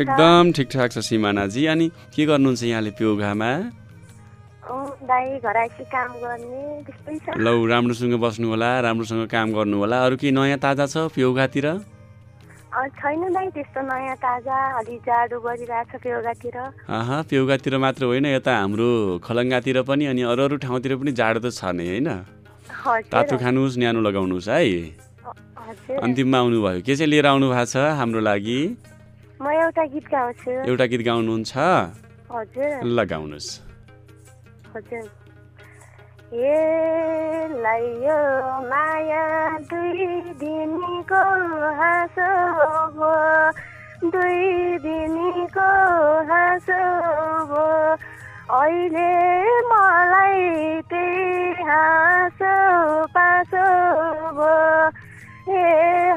एकदम ठिकठाक छ सिमानाजी अनि के गर्नुहुन्छ यहाँले प्योगामा लौ राम्रोसँग बस्नु होला राम्रोसँग काम गर्नु होला अरू केही नयाँ ताजा छ प्योगातिर छैन दाइ त्यस्तो नयाँ ताजा अलि जाडो आहा प्योगातिर मात्र होइन यता हाम्रो खलङ्गातिर पनि अनि अरू अरू ठाउँतिर पनि जाडो त छ नै होइन? तातो खानुहोस् न्यानो लगाउनुहोस् है। अन्तिममा आउनुभयो के चाहिँ लिएर आउनु भएको छ हाम्रो लागि? म एउटा गीत गाउँछु। एउटा गीत गाउनुहुन्छ? हजुर। हेलाई यो माया दुई दिनको हाँसो हो। दुई दिनको हाँसो हो। अहिले मलाई हाँसो पासो हो हे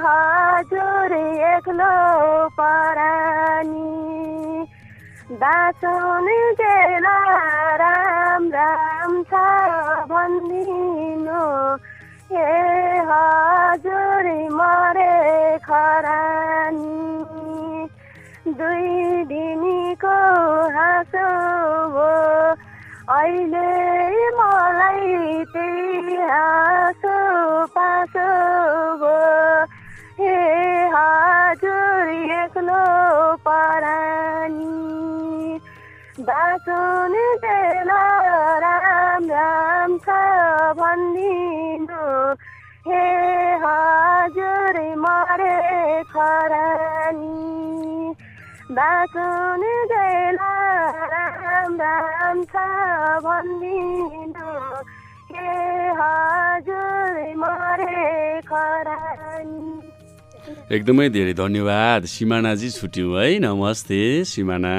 हजुर एक्लो परानी। बाँचौने बेला राम राम छ भनिदिनु। हे हजुर मरे खरानी। दुई दिनीको हाँसो हो। अहिले मलाई त्यही हाँसो पासो हो। हे हजुर एक्लो परानी। बाँचुन बेला राम राम छ भनिदिनु। हे हजुर मरे खरानी। बाँचुन बेला राम राम छ भनिदिनु हे हजुर मरे खरानी एकदमै धेरै धन्यवाद। सिमानाजी छुट्यौँ है। नमस्ते सिमाना।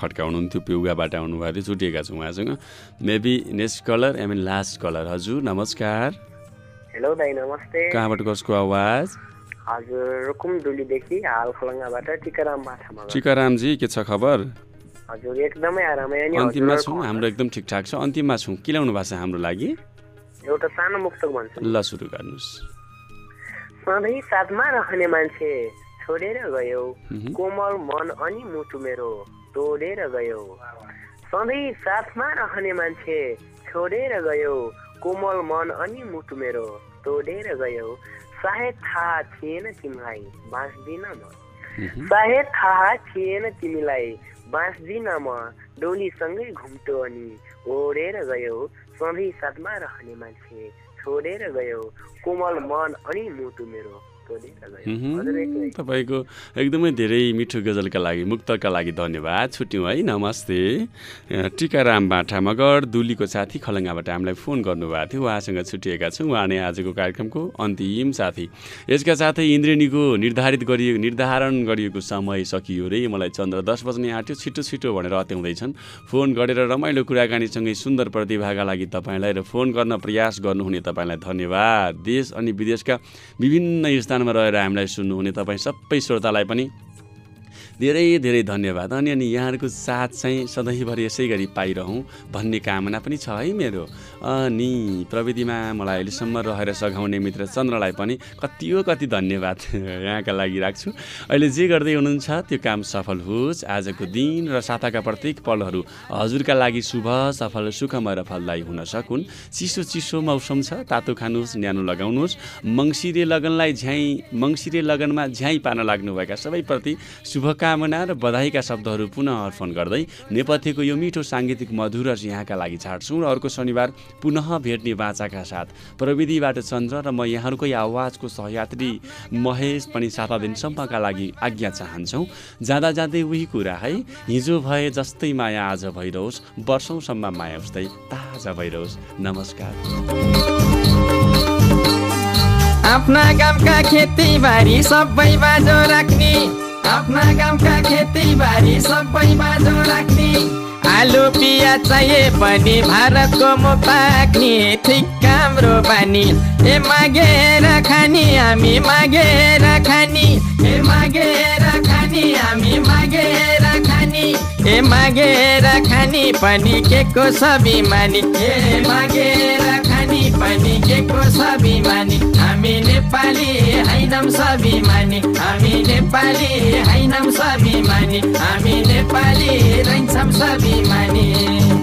खड्का हुनुहुन्थ्यो प्युगाबाट आउनुभएको थियो छुटिएका छौँ उहाँसँग। Maybe next caller I mean last caller. हजुर नमस्कार। हेलो दाइ नमस्ते। कहाँबाट कसको आवाज? हजुर रुकुम डुलीदेखि हाल खलङ्गाबाट टिकाराम माछामा टिकारामजी के छ खबर? हजुर एकदमै आरामै अनि अन्तिममा छौँ हाम्रो एकदम ठिकठाक छ। अन्तिममा छौँ के ल्याउनु भएको छ हाम्रो लागि? एउटा सानो मुक्तक भन्छु। ल सुरु गर्नुहोस्। सधैँ साथमा रहने मान्छे छोडेर गयो। कोमल मन अनि मुटु मेरो तोडेर गयो। सधैँ साथमा रहने मान्छे छोडेर गयो। कोमल मन अनि मुटु मेरो तोडेर गयो। सायद थाहा थिएन तिमीलाई बाँच्दिन म। सायद थाहा थिएन तिमीलाई बाँच्दिन म। डोलीसँगै घुम्टो अनि ओडेर गयो। सधैँ साथमा रहने मान्छे छोडेर गयो। कोमल मन अनि मुटु मेरो। तपाईँको एकदमै धेरै मिठो गजलका लागि मुक्तका लागि धन्यवाद। छुट्यौँ है नमस्ते। टिकाराम बाठा मगर दुलीको साथी खलङ्गाबाट हामीलाई फोन गर्नुभएको थियो। उहाँसँग छुट्टिएका छौँ। उहाँ नै आजको कार्यक्रमको अन्तिम साथी। यसका साथै इन्द्रेणीको निर्धारित गरिएको निर्धारण गरिएको समय सकियो रे। मलाई चन्द्र दस बज्ने आँट्यो। छिटो छिटो भनेर अत्याउँदैछन्। फोन गरेर रमाइलो कुराकानीसँगै सुन्दर प्रतिभाका लागि तपाईँलाई र फोन गर्न प्रयास गर्नुहुने तपाईँलाई धन्यवाद। देश अनि विदेशका विभिन्न स्थानमा रहेर हामीलाई सुन्नुहुने तपाईँ सबै श्रोतालाई पनि धेरै धेरै धन्यवाद। अनि अनि यहाँहरूको साथ चाहिँ सधैँभरि यसै गरी पाइरहँ भन्ने कामना पनि छ है मेरो। अनि प्रविधिमा मलाई अहिलेसम्म रहेर सघाउने मित्र चन्द्रलाई पनि कति हो कति धन्यवाद <laughs> यहाँका लागि राख्छु। अहिले जे गर्दै हुनुहुन्छ त्यो काम सफल होस्। आजको दिन र साताका प्रत्येक पलहरू हजुरका लागि शुभ सफल सुखमय र फलदायी हुन सकुन्। चिसो चिसो मौसम छ तातो खानुहोस् न्यानो लगाउनुहोस्। मङ्सिरे लगनलाई झ्याइ मङ्सिरे लगनमा झ्याइ पार्न लाग्नुभएका सबैप्रति शुभकामना र बधाईका शब्दहरू पुनः अर्पण गर्दै नेपथ्यको यो मिठो साङ्गीतिक मधुरस यहाँका लागि छाड्छौँ। र अर्को शनिबार पुनः भेट्ने बाचाका साथ। प्रविधिबाट चन्द्र र म यहाँहरूकै आवाजको सहयात्री महेश पनि साता दिनसम्मका लागि आज्ञा चाहन्छौँ। जाँदा जाँदै उही कुरा है। हिजो भए जस्तै माया आज भइरहोस्। वर्षौँसम्म माया उस्तै ताजा भइरहोस्। नमस्कार। आफ्ना गाउँका खेतीबारी सबै बाजो राख्ने। आफ्ना गाउँका खेतीबारी सबै बाजो राख्ने। आलु पियाज चाहिए पनि भारतको म पाक्ने ठिक हाम्रो बानी। ए मागेर खाने हामी मागेर खाने। ए मागेर खाने हामी मागेर खाने। ए मागेर खाने पनि के को सबै मानी ए मागेर खाने पनि के को स्वाभिमानी। हामी नेपाली हैनम स्वाभिमानी। हामी नेपाली हैनम स्वाभिमानी। हामी नेपाली रहन्छौँ स्वाभिमानी।